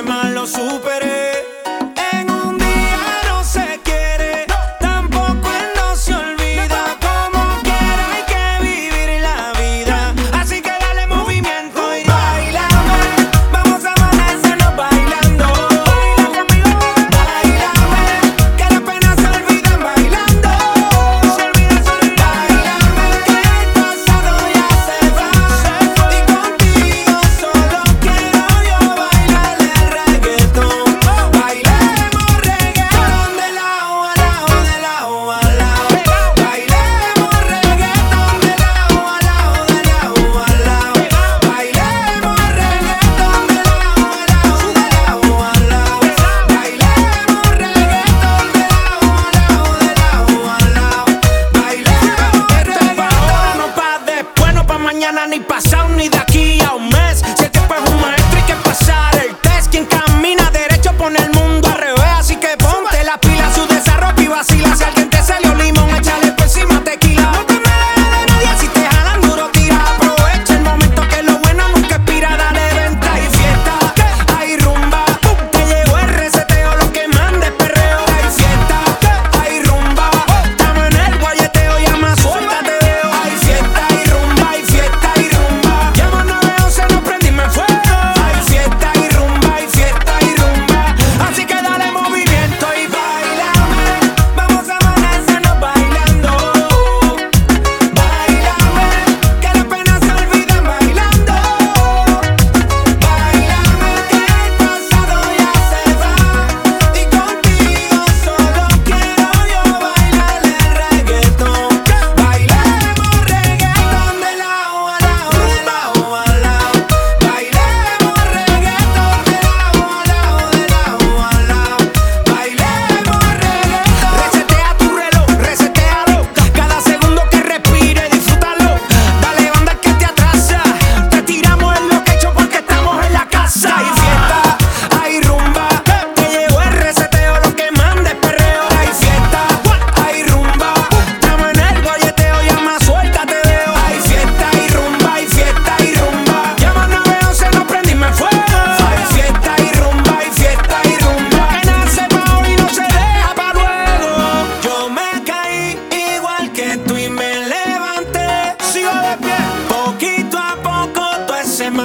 moral soup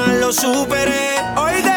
لو سو پھر اور